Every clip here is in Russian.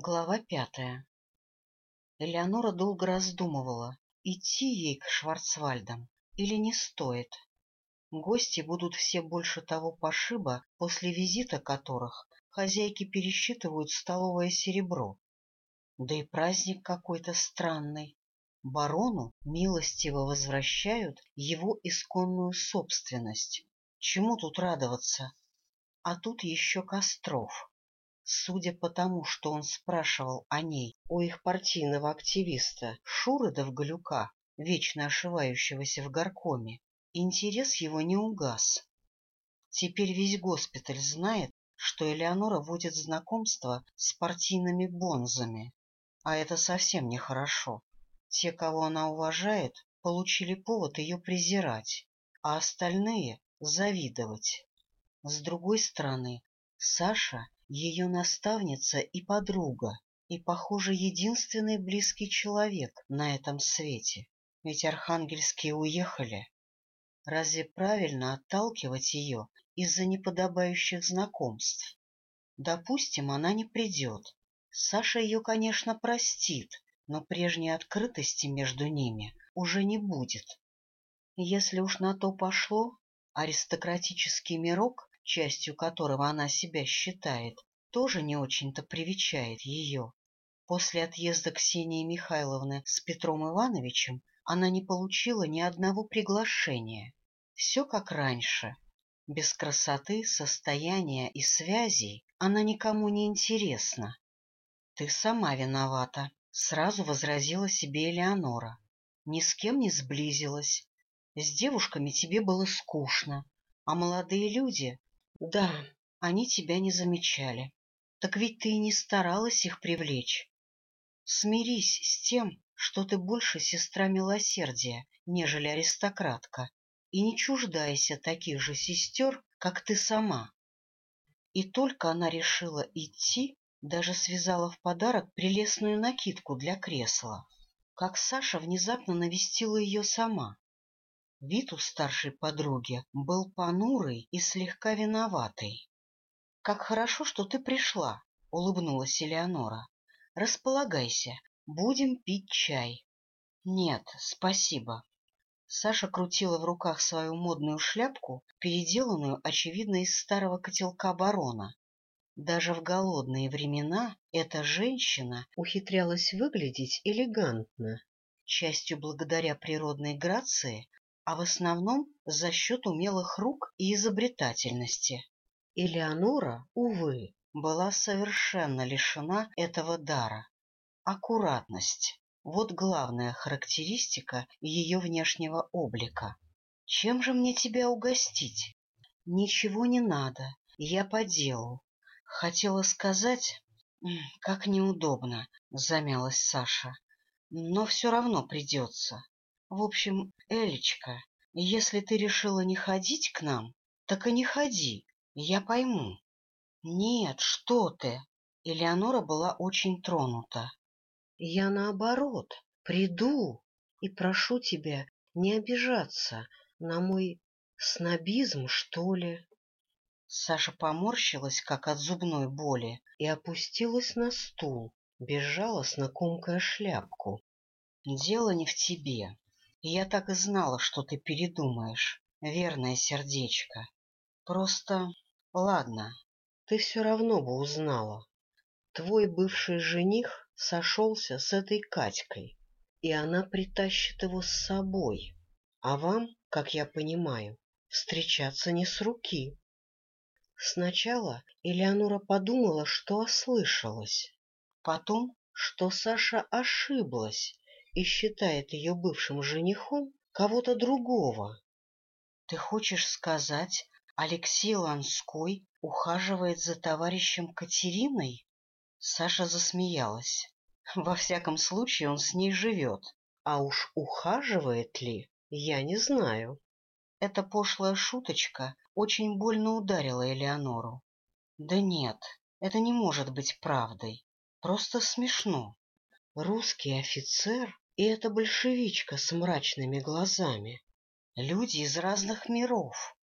Глава пятая Элеонора долго раздумывала, идти ей к Шварцвальдам или не стоит. Гости будут все больше того пошиба, после визита которых хозяйки пересчитывают столовое серебро. Да и праздник какой-то странный. Барону милостиво возвращают его исконную собственность. Чему тут радоваться? А тут еще Костров. Судя по тому, что он спрашивал о ней у их партийного активиста Шуры Довголюка, вечно ошивающегося в горкоме, интерес его не угас. Теперь весь госпиталь знает, что Элеонора водит знакомство с партийными бонзами, а это совсем нехорошо. Те, кого она уважает, получили повод ее презирать, а остальные — завидовать. С другой стороны, Саша ее наставница и подруга, и, похоже, единственный близкий человек на этом свете. Ведь архангельские уехали. Разве правильно отталкивать ее из-за неподобающих знакомств? Допустим, она не придет. Саша ее, конечно, простит, но прежней открытости между ними уже не будет. Если уж на то пошло, аристократический мирок частью которого она себя считает, тоже не очень-то привечает ее. После отъезда Ксении Михайловны с Петром Ивановичем она не получила ни одного приглашения. Все как раньше. Без красоты, состояния и связей она никому не интересна. — Ты сама виновата, — сразу возразила себе Элеонора. Ни с кем не сблизилась. С девушками тебе было скучно, а молодые люди да, они тебя не замечали. Так ведь ты и не старалась их привлечь. Смирись с тем, что ты больше сестра милосердия, нежели аристократка, и не чуждайся таких же сестер, как ты сама. И только она решила идти, даже связала в подарок прелестную накидку для кресла, как Саша внезапно навестила ее сама. Вид у старшей подруги был понурый и слегка виноватый. — Как хорошо, что ты пришла, — улыбнулась Элеонора. — Располагайся, будем пить чай. — Нет, спасибо. Саша крутила в руках свою модную шляпку, переделанную, очевидно, из старого котелка барона. Даже в голодные времена эта женщина ухитрялась выглядеть элегантно, частью благодаря природной грации, а в основном за счет умелых рук и изобретательности. Элеонора, увы, была совершенно лишена этого дара. Аккуратность — вот главная характеристика ее внешнего облика. Чем же мне тебя угостить? Ничего не надо, я по делу. Хотела сказать... Как неудобно, замялась Саша. Но все равно придется. В общем, Элечка, если ты решила не ходить к нам, так и не ходи, я пойму. Нет, что ты! Элеонора была очень тронута. Я, наоборот, приду и прошу тебя не обижаться на мой снобизм, что ли. Саша поморщилась, как от зубной боли, и опустилась на стул, безжалостно комкая шляпку. Дело не в тебе. Я так и знала, что ты передумаешь, верное сердечко. Просто... Ладно, ты все равно бы узнала. Твой бывший жених сошелся с этой Катькой, и она притащит его с собой. А вам, как я понимаю, встречаться не с руки. Сначала Элеонора подумала, что ослышалась. Потом, что Саша ошиблась и считает ее бывшим женихом кого-то другого. Ты хочешь сказать, Алексей Ланской ухаживает за товарищем Катериной? Саша засмеялась. Во всяком случае, он с ней живет. А уж ухаживает ли, я не знаю. Эта пошлая шуточка очень больно ударила Элеонору. Да нет, это не может быть правдой. Просто смешно. Русский офицер и эта большевичка с мрачными глазами. Люди из разных миров.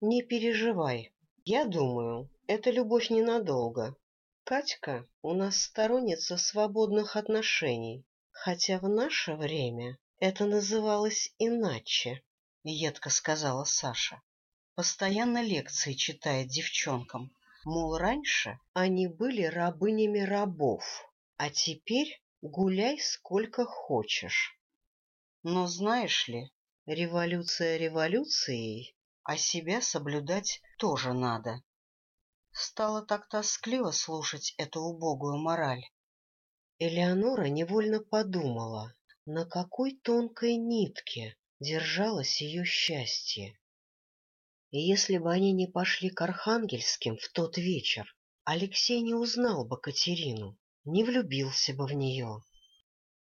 Не переживай. Я думаю, это любовь ненадолго. Катька у нас сторонница свободных отношений, хотя в наше время это называлось иначе, — едко сказала Саша. Постоянно лекции читает девчонкам. Мол, раньше они были рабынями рабов, а теперь гуляй сколько хочешь. Но знаешь ли, революция революцией, а себя соблюдать тоже надо. Стало так тоскливо слушать эту убогую мораль. Элеонора невольно подумала, на какой тонкой нитке держалось ее счастье. И если бы они не пошли к Архангельским в тот вечер, Алексей не узнал бы Катерину, не влюбился бы в нее.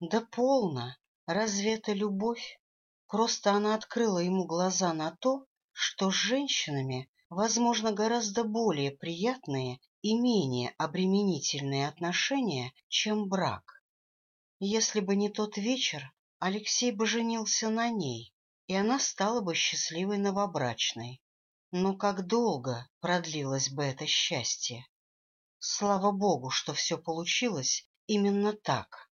Да полно! Разве это любовь? Просто она открыла ему глаза на то, что с женщинами возможно гораздо более приятные и менее обременительные отношения, чем брак. Если бы не тот вечер, Алексей бы женился на ней, и она стала бы счастливой новобрачной. Но как долго продлилось бы это счастье? Слава Богу, что все получилось именно так.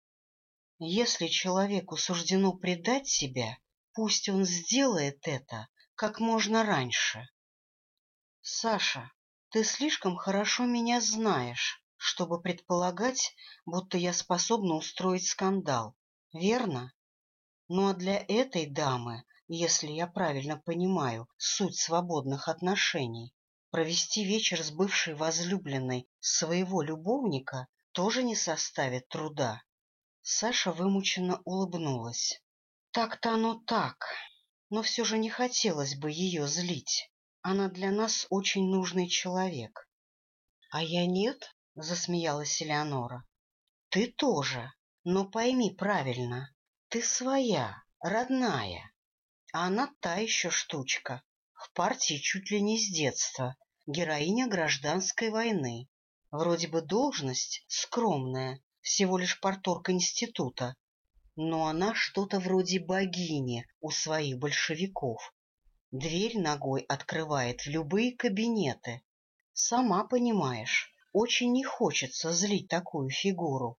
Если человеку суждено предать себя, пусть он сделает это как можно раньше. Саша, ты слишком хорошо меня знаешь, чтобы предполагать, будто я способна устроить скандал, верно? Ну а для этой дамы, если я правильно понимаю суть свободных отношений, провести вечер с бывшей возлюбленной своего любовника тоже не составит труда. Саша вымученно улыбнулась. Так-то оно так, но все же не хотелось бы ее злить. Она для нас очень нужный человек. — А я нет? — засмеялась Элеонора. — Ты тоже, но пойми правильно. Ты своя, родная. А она та еще штучка. В партии чуть ли не с детства. Героиня гражданской войны. Вроде бы должность скромная, всего лишь порторг института. Но она что-то вроде богини у своих большевиков. Дверь ногой открывает в любые кабинеты. Сама понимаешь, очень не хочется злить такую фигуру.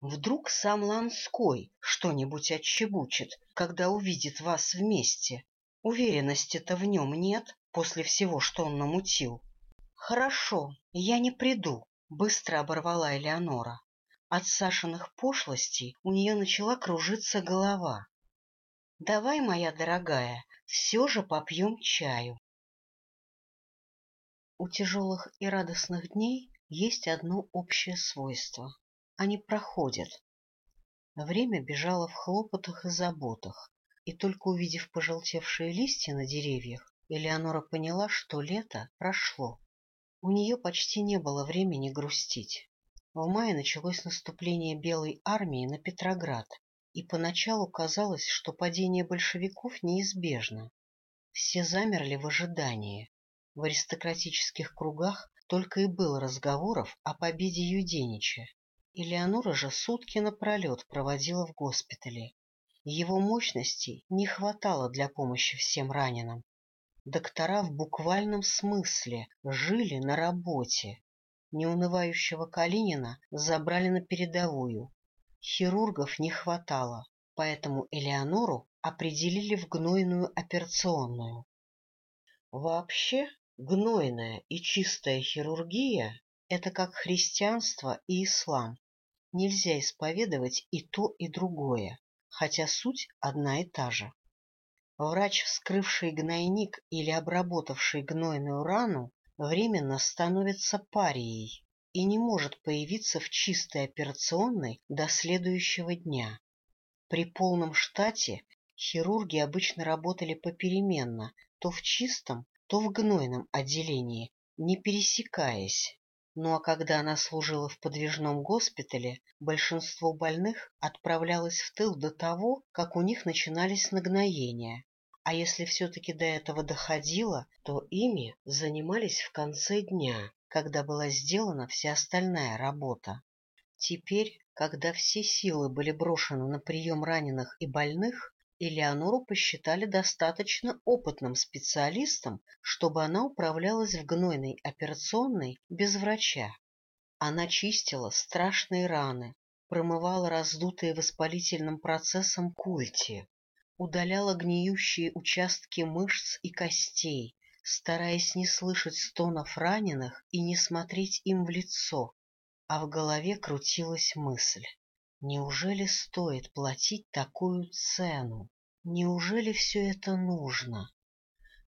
Вдруг сам Ланской что-нибудь отчебучит, когда увидит вас вместе. Уверенности-то в нем нет после всего, что он намутил. — Хорошо, я не приду, — быстро оборвала Элеонора. От Сашиных пошлостей у нее начала кружиться голова. — Давай, моя дорогая, все же попьем чаю. У тяжелых и радостных дней есть одно общее свойство. Они проходят. Время бежало в хлопотах и заботах, и только увидев пожелтевшие листья на деревьях, Элеонора поняла, что лето прошло. У нее почти не было времени грустить. В мае началось наступление Белой армии на Петроград, и поначалу казалось, что падение большевиков неизбежно. Все замерли в ожидании. В аристократических кругах только и было разговоров о победе Юденича. Элеонора же сутки напролет проводила в госпитале. Его мощностей не хватало для помощи всем раненым. Доктора в буквальном смысле жили на работе. Неунывающего Калинина забрали на передовую, Хирургов не хватало, поэтому Элеонору определили в гнойную операционную. Вообще, гнойная и чистая хирургия — это как христианство и ислам. Нельзя исповедовать и то, и другое, хотя суть одна и та же. Врач, вскрывший гнойник или обработавший гнойную рану, временно становится парией и не может появиться в чистой операционной до следующего дня. При полном штате хирурги обычно работали попеременно, то в чистом, то в гнойном отделении, не пересекаясь. Ну а когда она служила в подвижном госпитале, большинство больных отправлялось в тыл до того, как у них начинались нагноения. А если все-таки до этого доходило, то ими занимались в конце дня, когда была сделана вся остальная работа. Теперь, когда все силы были брошены на прием раненых и больных, Элеонору посчитали достаточно опытным специалистом, чтобы она управлялась в гнойной операционной без врача. Она чистила страшные раны, промывала раздутые воспалительным процессом культи, удаляла гниющие участки мышц и костей, стараясь не слышать стонов раненых и не смотреть им в лицо, а в голове крутилась мысль. Неужели стоит платить такую цену? Неужели все это нужно?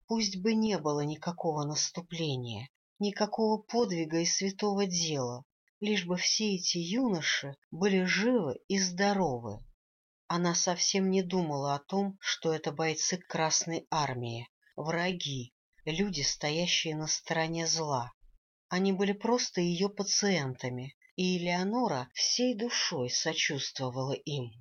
Пусть бы не было никакого наступления, никакого подвига и святого дела, лишь бы все эти юноши были живы и здоровы. Она совсем не думала о том, что это бойцы Красной Армии, враги, люди, стоящие на стороне зла. Они были просто ее пациентами, и Элеонора всей душой сочувствовала им.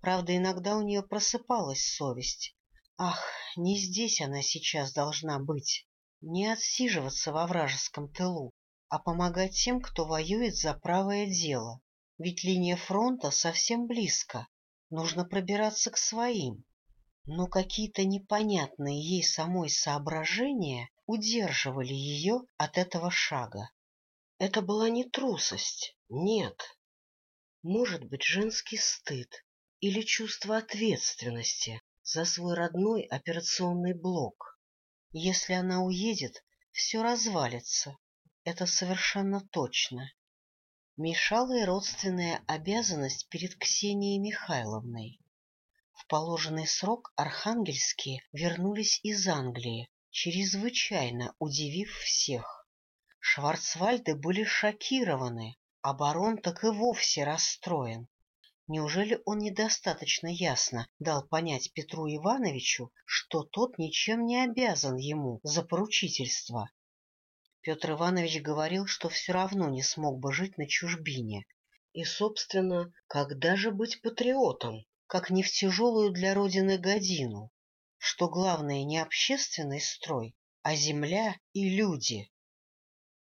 Правда, иногда у нее просыпалась совесть. Ах, не здесь она сейчас должна быть, не отсиживаться во вражеском тылу, а помогать тем, кто воюет за правое дело. Ведь линия фронта совсем близко, нужно пробираться к своим. Но какие-то непонятные ей самой соображения удерживали ее от этого шага. Это была не трусость, нет. Может быть, женский стыд или чувство ответственности за свой родной операционный блок. Если она уедет, все развалится, это совершенно точно. Мешала и родственная обязанность перед Ксенией Михайловной. В положенный срок архангельские вернулись из Англии, чрезвычайно удивив всех. Шварцвальды были шокированы, а барон так и вовсе расстроен. Неужели он недостаточно ясно дал понять Петру Ивановичу, что тот ничем не обязан ему за поручительство? Петр Иванович говорил, что все равно не смог бы жить на чужбине. И, собственно, когда же быть патриотом, как не в тяжелую для Родины годину? Что главное не общественный строй, а земля и люди.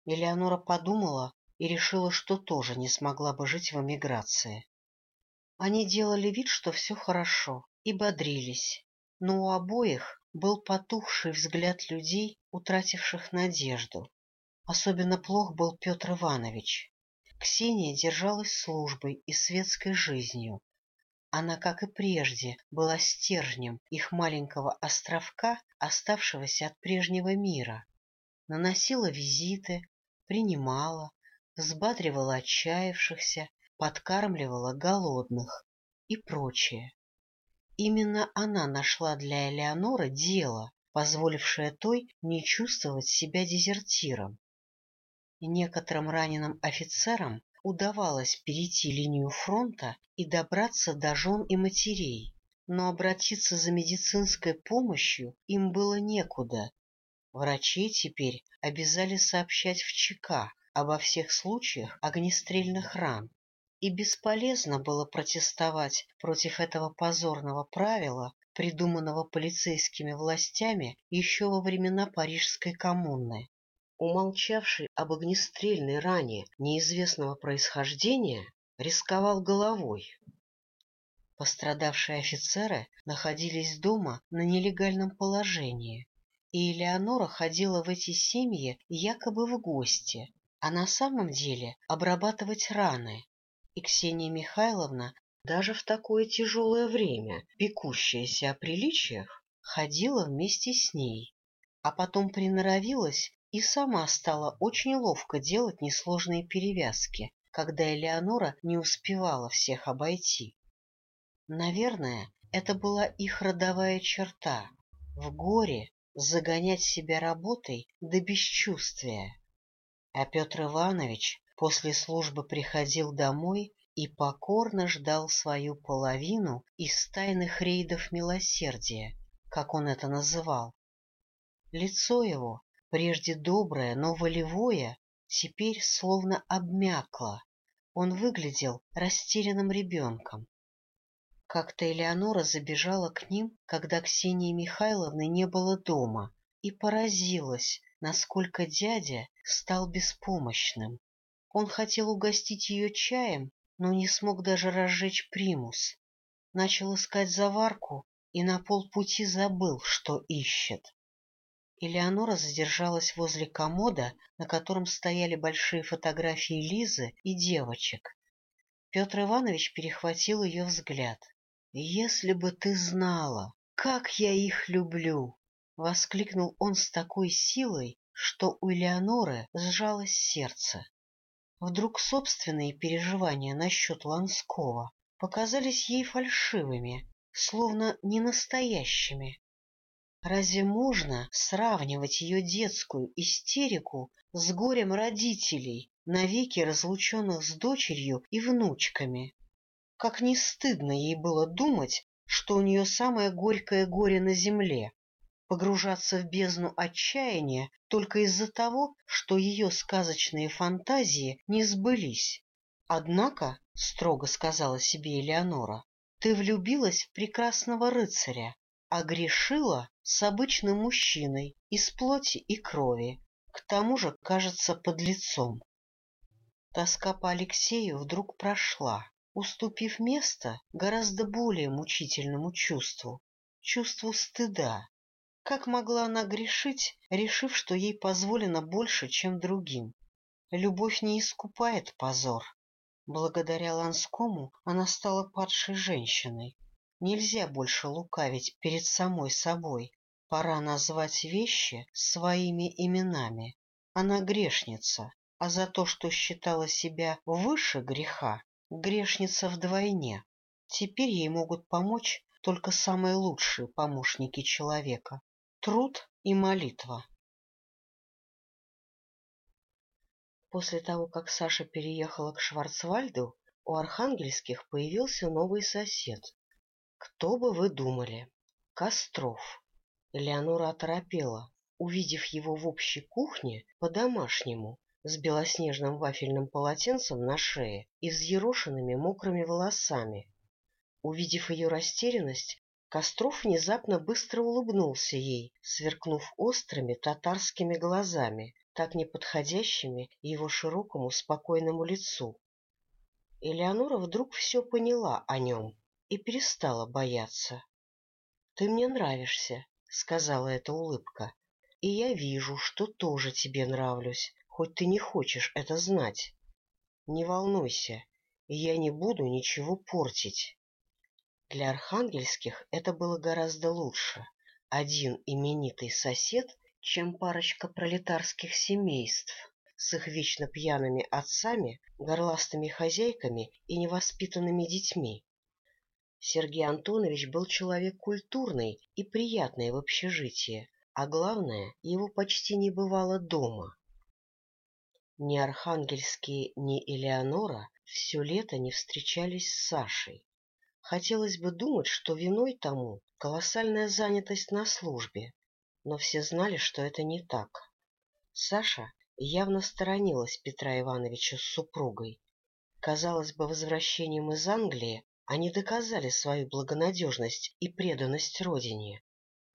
Элеонора подумала и решила, что тоже не смогла бы жить в эмиграции. Они делали вид, что все хорошо, и бодрились, но у обоих был потухший взгляд людей, утративших надежду. Особенно плох был Петр Иванович. Ксения держалась службой и светской жизнью. Она, как и прежде, была стержнем их маленького островка, оставшегося от прежнего мира. Наносила визиты, принимала, взбадривала отчаявшихся, подкармливала голодных и прочее. Именно она нашла для Элеоноры дело, позволившее той не чувствовать себя дезертиром. Некоторым раненым офицерам удавалось перейти линию фронта и добраться до жен и матерей, но обратиться за медицинской помощью им было некуда. Врачей теперь обязали сообщать в ЧК обо всех случаях огнестрельных ран, и бесполезно было протестовать против этого позорного правила, придуманного полицейскими властями еще во времена Парижской коммуны. Умолчавший об огнестрельной ране неизвестного происхождения рисковал головой. Пострадавшие офицеры находились дома на нелегальном положении, и Элеонора ходила в эти семьи якобы в гости, а на самом деле обрабатывать раны, и Ксения Михайловна даже в такое тяжелое время, пекущаяся о приличиях, ходила вместе с ней, а потом приноровилась и сама стала очень ловко делать несложные перевязки, когда Элеонора не успевала всех обойти. Наверное, это была их родовая черта — в горе загонять себя работой до бесчувствия. А Петр Иванович после службы приходил домой и покорно ждал свою половину из тайных рейдов милосердия, как он это называл. Лицо его, прежде доброе, но волевое, теперь словно обмякло. Он выглядел растерянным ребенком. Как-то Элеонора забежала к ним, когда Ксении Михайловны не было дома, и поразилась, насколько дядя стал беспомощным. Он хотел угостить ее чаем, но не смог даже разжечь примус. Начал искать заварку и на полпути забыл, что ищет. Элеонора задержалась возле комода, на котором стояли большие фотографии Лизы и девочек. Петр Иванович перехватил ее взгляд. — Если бы ты знала, как я их люблю! — воскликнул он с такой силой, что у Элеоноры сжалось сердце. Вдруг собственные переживания насчет Ланского показались ей фальшивыми, словно ненастоящими. Разве можно сравнивать ее детскую истерику с горем родителей, навеки разлученных с дочерью и внучками? Как не стыдно ей было думать, что у нее самое горькое горе на земле, погружаться в бездну отчаяния только из-за того, что ее сказочные фантазии не сбылись. Однако, — строго сказала себе Элеонора, — ты влюбилась в прекрасного рыцаря, а грешила с обычным мужчиной из плоти и крови, к тому же, кажется, под лицом. Тоска по Алексею вдруг прошла, уступив место гораздо более мучительному чувству, чувству стыда. Как могла она грешить, решив, что ей позволено больше, чем другим? Любовь не искупает позор. Благодаря Ланскому она стала падшей женщиной, Нельзя больше лукавить перед самой собой. Пора назвать вещи своими именами. Она грешница, а за то, что считала себя выше греха, грешница вдвойне. Теперь ей могут помочь только самые лучшие помощники человека — труд и молитва. После того, как Саша переехала к Шварцвальду, у Архангельских появился новый сосед, кто бы вы думали? Костров. Элеонора оторопела, увидев его в общей кухне по-домашнему, с белоснежным вафельным полотенцем на шее и взъерошенными мокрыми волосами. Увидев ее растерянность, Костров внезапно быстро улыбнулся ей, сверкнув острыми татарскими глазами, так неподходящими его широкому спокойному лицу. Элеонора вдруг все поняла о нем и перестала бояться. — Ты мне нравишься, — сказала эта улыбка, — и я вижу, что тоже тебе нравлюсь, хоть ты не хочешь это знать. Не волнуйся, я не буду ничего портить. Для архангельских это было гораздо лучше. Один именитый сосед, чем парочка пролетарских семейств с их вечно пьяными отцами, горластыми хозяйками и невоспитанными детьми. Сергей Антонович был человек культурный и приятный в общежитии, а главное, его почти не бывало дома. Ни Архангельские, ни Элеонора все лето не встречались с Сашей. Хотелось бы думать, что виной тому колоссальная занятость на службе, но все знали, что это не так. Саша явно сторонилась Петра Ивановича с супругой. Казалось бы, возвращением из Англии они доказали свою благонадежность и преданность родине.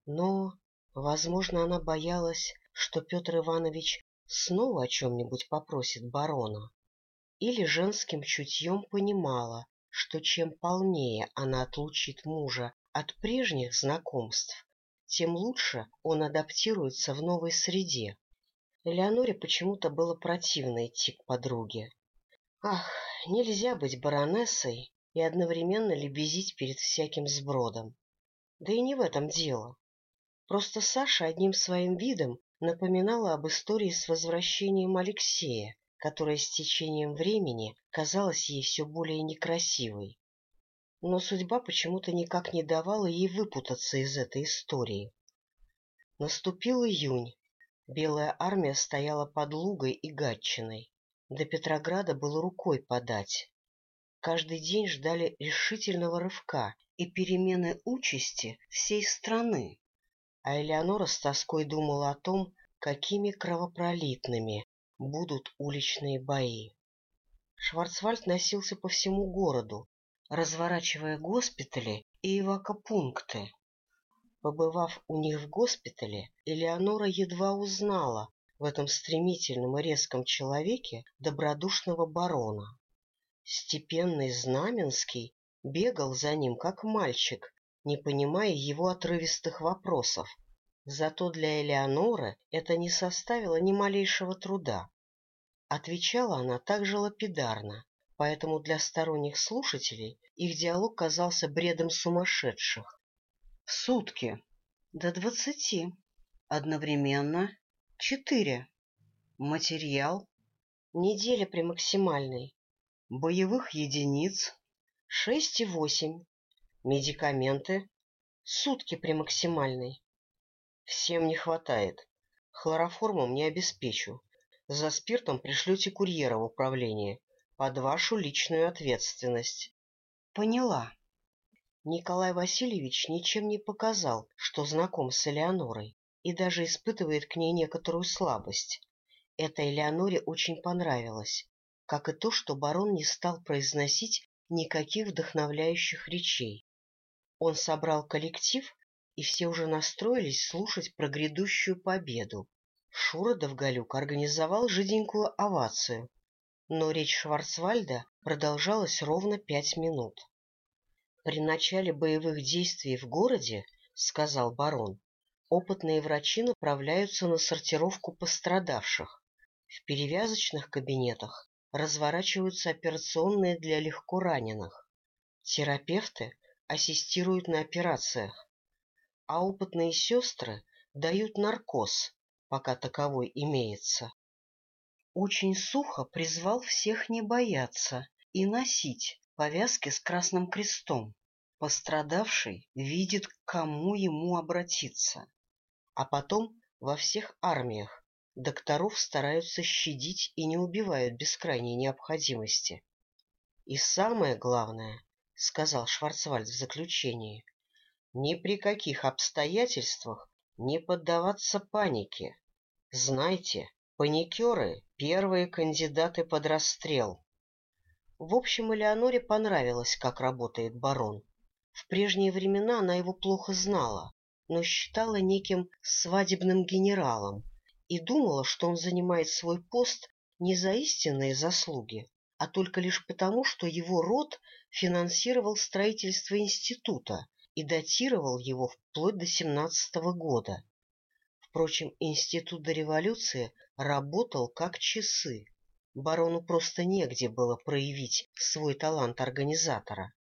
Но, возможно, она боялась, что Петр Иванович снова о чем-нибудь попросит барона. Или женским чутьем понимала, что чем полнее она отлучит мужа от прежних знакомств, тем лучше он адаптируется в новой среде. Элеоноре почему-то было противно идти к подруге. Ах, нельзя быть баронессой и одновременно лебезить перед всяким сбродом. Да и не в этом дело. Просто Саша одним своим видом напоминала об истории с возвращением Алексея, которая с течением времени казалась ей все более некрасивой. Но судьба почему-то никак не давала ей выпутаться из этой истории. Наступил июнь. Белая армия стояла под Лугой и Гатчиной. До Петрограда было рукой подать каждый день ждали решительного рывка и перемены участи всей страны. А Элеонора с тоской думала о том, какими кровопролитными будут уличные бои. Шварцвальд носился по всему городу, разворачивая госпитали и эвакопункты. Побывав у них в госпитале, Элеонора едва узнала в этом стремительном и резком человеке добродушного барона. Степенный Знаменский бегал за ним, как мальчик, не понимая его отрывистых вопросов. Зато для Элеоноры это не составило ни малейшего труда. Отвечала она также лапидарно, поэтому для сторонних слушателей их диалог казался бредом сумасшедших. В сутки до двадцати. Одновременно четыре. Материал Неделя при максимальной. боевых единиц Шесть и восемь. Медикаменты. Сутки при максимальной. Всем не хватает. Хлороформом не обеспечу. За спиртом пришлете курьера в управление. Под вашу личную ответственность. поняла. Николай Васильевич ничем не показал, что знаком с Элеонорой и даже испытывает к ней некоторую слабость. Это Элеоноре очень понравилось, как и то, что барон не стал произносить никаких вдохновляющих речей. Он собрал коллектив, и все уже настроились слушать про грядущую победу. Шура Довголюк организовал жиденькую овацию, но речь Шварцвальда продолжалась ровно пять минут. При начале боевых действий в городе, — сказал барон, — опытные врачи направляются на сортировку пострадавших. В перевязочных кабинетах разворачиваются операционные для легко раненых. Терапевты ассистируют на операциях, а опытные сестры дают наркоз, пока таковой имеется. Очень сухо призвал всех не бояться и носить повязки с красным крестом. Пострадавший видит, к кому ему обратиться. А потом во всех армиях докторов стараются щадить и не убивают без крайней необходимости. И самое главное, — сказал Шварцвальд в заключении, — ни при каких обстоятельствах не поддаваться панике. Знайте, паникеры — первые кандидаты под расстрел. В общем, Элеоноре понравилось, как работает барон. В прежние времена она его плохо знала, но считала неким свадебным генералом и думала, что он занимает свой пост не за истинные заслуги, а только лишь потому, что его род финансировал строительство института и датировал его вплоть до семнадцатого года. Впрочем, институт до революции работал как часы. Барону просто негде было проявить свой талант организатора.